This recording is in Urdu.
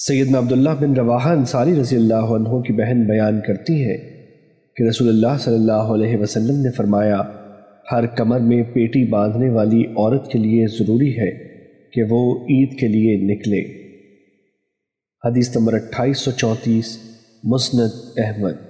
سیدنا عبداللہ بن رواحہ انصاری رضی اللہ عنہ کی بہن بیان کرتی ہے کہ رسول اللہ صلی اللہ علیہ وسلم نے فرمایا، ہر کمر میں پیٹی باندھنے والی عورت کے لیے ضروری ہے کہ وہ عید کے لیے نکلے۔ حدیث نمبر اٹھائیس سو چونتیس، مسند احمد۔